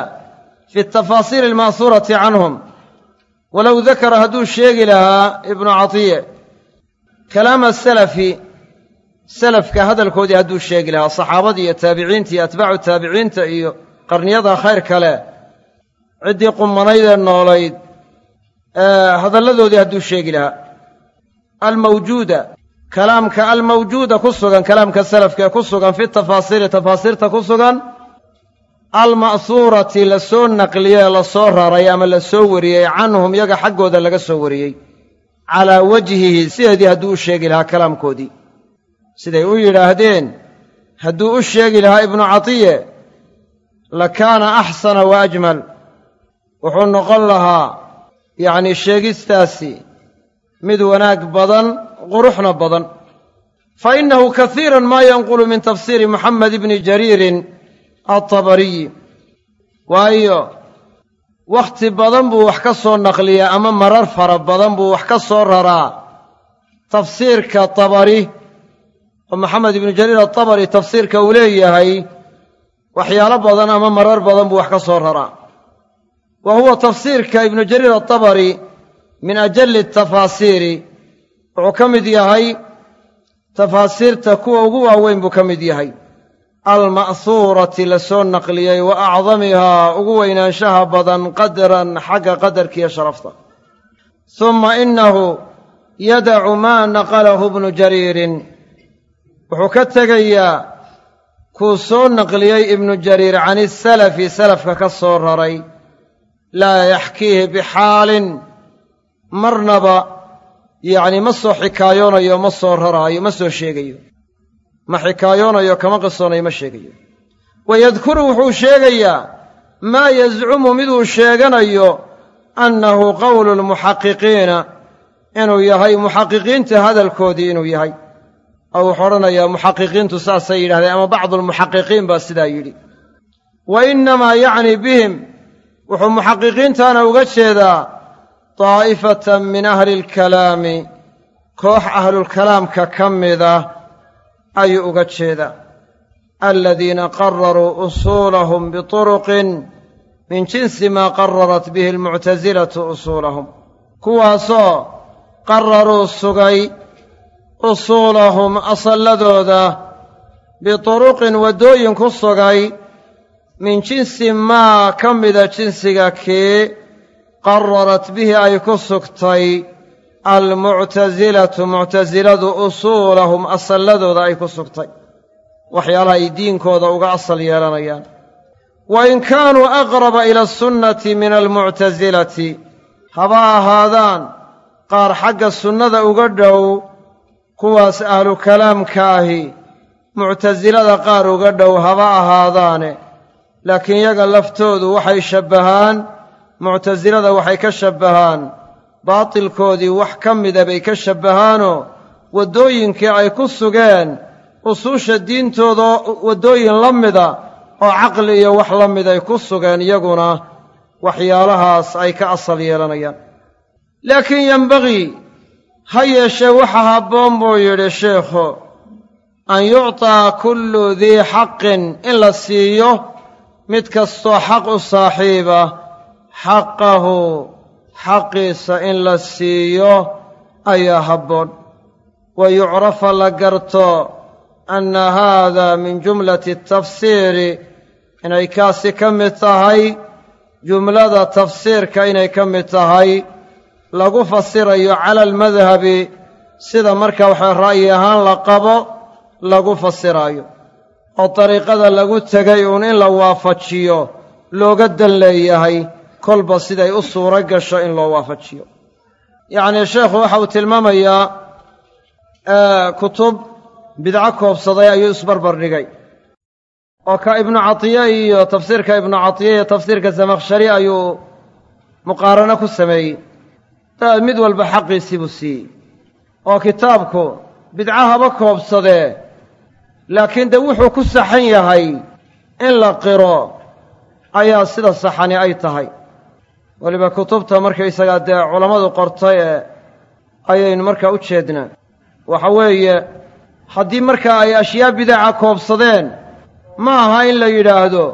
fi atafaasiiri alma'huurati canhum walow dakara hadduu sheegi lahaa ibnu catiye kalaama salafi salafka hadalkoodii hadduu sheegi lahaa saxaabadii iyo taabiciinta iyo atbaacu taabiciinta iyo qarniyada khayr kale ciddii qumanaydee noolayd hadalladoodii hadduu sheegi lahaa almawjuuda kalaamka almawjuuda ku sugan kalaamka salafka ee ku sugan fi tafaasiiri tafaasiirta ku sugan alma'huurati la soo naqliyee la soo raray ama la soo wariyey canhum yaga xaggooda laga soo wariyey. Calaa wajhihi sideedii hadduu u sheegi lahaa kalaamkoodii. Siday u yidhaahdeen hadduu u sheegi lahaa ibnu catiye la kaana axsana wa ajmal. Wuxuu noqon lahaa yacnii sheegistaasi mid wanaag badan quruxna badan. Fa innahu kasiiran maa yanqulu min tafsiiri muxamed ibni jariirin altabariyi waayo wakhti badan buu wax ka soo naqliyaa ama marar fara badan buu wax ka soo raraa. Tafsiirka tabari oo maxamed ibnu jariir atabari tafsiirka uu leeyahay waxyaalo badan ama marar badan buu wax ka soo raraa. Wa huwa tafsiirka ibnu jariir atabari min ajalli atafaasiiri wuxuu ka mid yahay tafaasiirta kuwa ugu waaweyn buu ka mid yahay alma'huurati la soo naqliyey wa acdamihaa ugu weynaanshaha badan qadran xagga qadarkiiyo sharafta. Suma inahu yadacu maa naqalahu bnu jariirin. Wuxuu ka tegayaa kuu soo naqliyey ibnu jariir can isalafi salafka ka soo raray. Laa yaxkiihi bixaalin. Marnaba yacni ma soo xikaayoonayo ma soo raraayo ma soo sheegayo ma xikaayoonayo kama qisoonayo ma sheegayo. Wa yadkuru wuxuu sheegayaa maa yazcumu miduu sheeganayo annahu qowlu lmuxaqiqiina inuu yahay muxaqiqiinta hadalkoodii inuu yahay. Oo wuxuu odhanayaa muxaqiqiintu saasay yidhahdeen ama bacdu lmuxaqiqiin baa sidaa yidhi. Wa innamaa yacni bihim wuxuu muxaqiqiintaana uga jeedaa daa'ifatan min ahli alkalaami koox ahlulkalaamka ka mida ayuu uga jeedaa aladiina qararuu usuulahum bituruqin min jinsi maa qararat bihi almuctasilatu usuulahum. Kuwaasoo qararuu sugay usuulahum asalladooda bituruqin waddooyin ku sugay min jinsi maa ka mida jinsiga kii qararat bihi ay ku sugtay almuctasilatu muctasiladu usuulahum asalladooda ay ku sugtay. Waxyaalaha ay diinkooda uga asal yeelanayaan. Wa in kaanuu aqraba ila asunnati min almuctasilati haba ahaadaan qaar xagga sunnada uga dhow kuwaas ahlu kalaamka ahi muctasilada qaar uga dhow haba ahaadaane. Laakiin yaga laftoodu waxay shabbahaan muctasilada waxay ka shabbahaan baatilkoodii wax ka mida bay ka shabbahaanoo waddooyinkii ay ku sugeen usuusha diintooda waddooyin la mida oo caqli iyo wax la mid ay ku sugeen iyaguna waxyaalahaas ay ka asal yeelanayaan. Laakiin yembagii ha yeeshee waxa habboon buu yidhi sheikhu an yucطaa kullu dii xaqin in la siiyo mid kastoo xaq u saaxiiba xaqahu xaqiisa in la siiyo ayaa habboon. Wa yucrafa la garto anna haada min jumlati atafsiiri inay kaasi ka mid tahay jumlada tafsiirka inay ka mid tahay lagu fasirayo cala almadhabi sida marka waxaa ra'yi ahaan la qabo lagu fasiraayo. Oo dariiqada lagu tegay uun in la waafajiyo looga dan leeyahay kolba siday u suuro gasho in loo waafajiyo. Yacnii sheekhu waxa uu tilmaamayaa kutub bidco koobsaday ayuu isbarbar dhigay. Oo ka ibnu catiye iyo tafsiirka ibnu catiye iyo tafsiirka samakhshari ayuu muqaarano ku sameeyey. Mid walba xaqiisii buu siiyey. Oo kitaabku bidco haba koobsadee laakiin dee wuxuu ku saxan yahay in la qiro ayaa sida saxani ay tahay weliba kutubta markaysagaa dee culammadu qortay ee ayaynu markaa u jeednaa waxa weeye haddii markaa ay ashyaa bidaca koobsadeen ma aha in la yidhaahdo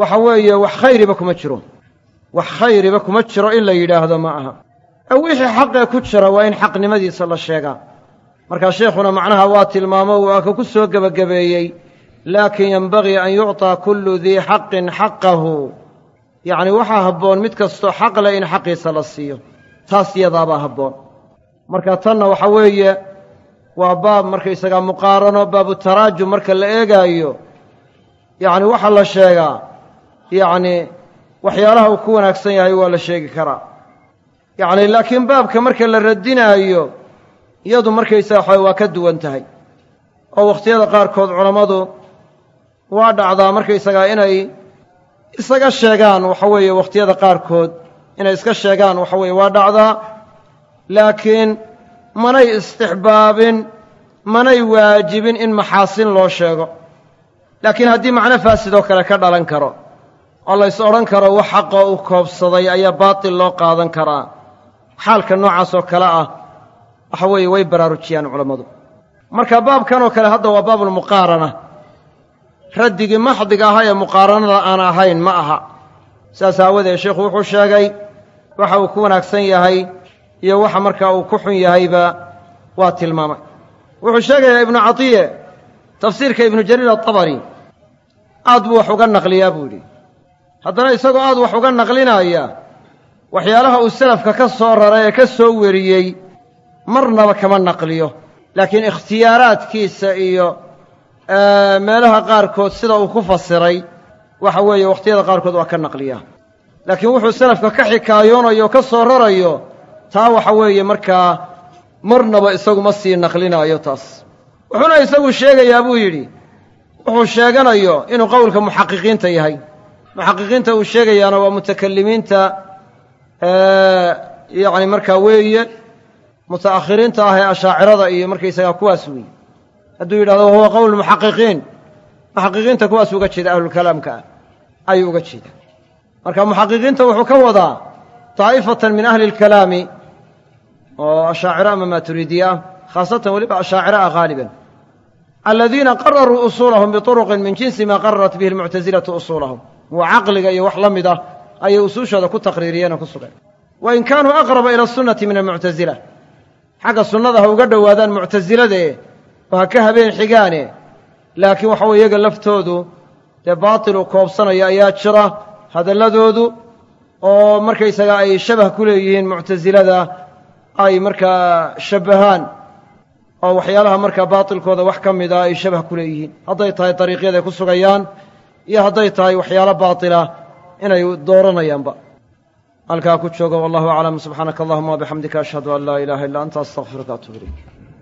waxa weeye wax khayriba kuma jiro. Wax khayriba kuma jiro in la yidhaahdo ma aha. Ee wixii xaqee ku jira waa in xaqnimadiisa la sheegaa. Markaa sheikhuna macnaha waa tilmaamo waa ka ku soo gebagabeeyey laakin yenbagii an yucطaa kullu dii xaqin xaqahu yacni waxaa habboon mid kastoo xaq leh in xaqiisa la siiyo. Taas yadaabaa habboon. Marka tanna waxa weeye waa baab markaysagaa muqaarano baabu taraajum marka la eegaayo yacni waxaa la sheegaa yacni waxyaalaha uu ku wanaagsan yahay waa la sheegi karaa yacni laakiin baabka marka la radinaayo iyadu markaysaga waxa waa ka duwan tahay. Oo wakhtiyada qaarkood culammadu waa dhacdaa markaysagaa inay isaga sheegaan waxa weeye wakhtiyada qaarkood. Inay iska sheegaan waxa weeye waa dhacdaa laakiin manay istixbaabin manay waajibin in maxaasin loo sheego. Laakiin haddii macno faasidoo kale ka dhalan karo oo lays odhan karo wax xaqa u koobsaday ayaa baatil loo qaadan karaa. Xaalka noocaas oo kale ah waxa weeye way baraarujiyaan culammadu. Marka baabkanoo kale hadda waa baabulmuqaarana raddigii maxdiga ahaa ee muqaaranada aan ahayn ma aha. Saas aawadeed sheikhu wuxuu sheegay waxa uu ku wanaagsan yahay iyo waxa markaa uu ku xun yahayba waa tilmaamay wuxuu sheegayaa ibnu catiye tafsiirka ibnu jariir atabari aad buu wax uga naqliyaa buu yidhi. Haddana isagoo aad wax uga naqlinaya waxyaalaha uu salafka ka soo raray ee ka soo weriyey marnaba kama naqliyo. Laakiin ikhtiyaaraadkiisa iyo meelaha qaarkood sida uu ku fasiray waxa weeye wakhtiyada qaarkood waa ka naqliyaa laakiin wuxuu salafka ka xikaayoonayo ka soo rarayo taa waxa weeye markaa marnaba isagu ma sii naqlinaayo taas. Wuxuuna isagu sheegayaa buu yidhi wuxuu sheeganayo inuu qowlka muxaqiqiinta yahay. Muxaqiqiinta uu sheegayaana waa mutakalimiinta yacni markaa weeye muta'akhiriinta ah ee ashaacirada iyo markaysagaa kuwaas weeye hadduu yidhahdo wahuwa qowl muxaqiqiin. Muxaqiqiinta kuwaas uga jeeda ahlulkalaamka ah ayuu uga jeeda. Marka muxaqiqiinta wuxuu ka wadaa daa'ifatan min ahli اlkalaami oo ashaaciro ama maaturiidiye ah khaasatan weliba ashaaciro ah haaliban aladiina qararuu usuulahum biطuruqin min jinsi maa qararat bihi almuctasilatu usuulahum. Waa caqliga iyo wax la mid ah ayay usuushooda ku taqriiriyeen oo ku sugeen. Wain kaanuu aqraba ila asunati min almuctasila xagga sunnada ha uga dhowaadaan muctasiladae ha ka habeen xigaane. Laakiin waxa weye iyaga laftoodu dee baatilu koobsanaya ayaa jira hadalladoodu oo markaysaga ay shabah ku leeyihiin muctasilada ay markaa shabbahaan oo waxyaalaha markaa baatilkooda wax ka mida ay shabah ku leeyihiin. Hadday tahay dariiqyaday ku sugayaan iyo hadday tahay waxyaalo baatila inay dooranayaanba halkaa ku jooga wallahu aclam. Subxaanaka allahuma wabixamdika ashhadu an laa ilaaha illa anta astaqfiruka atub ilayk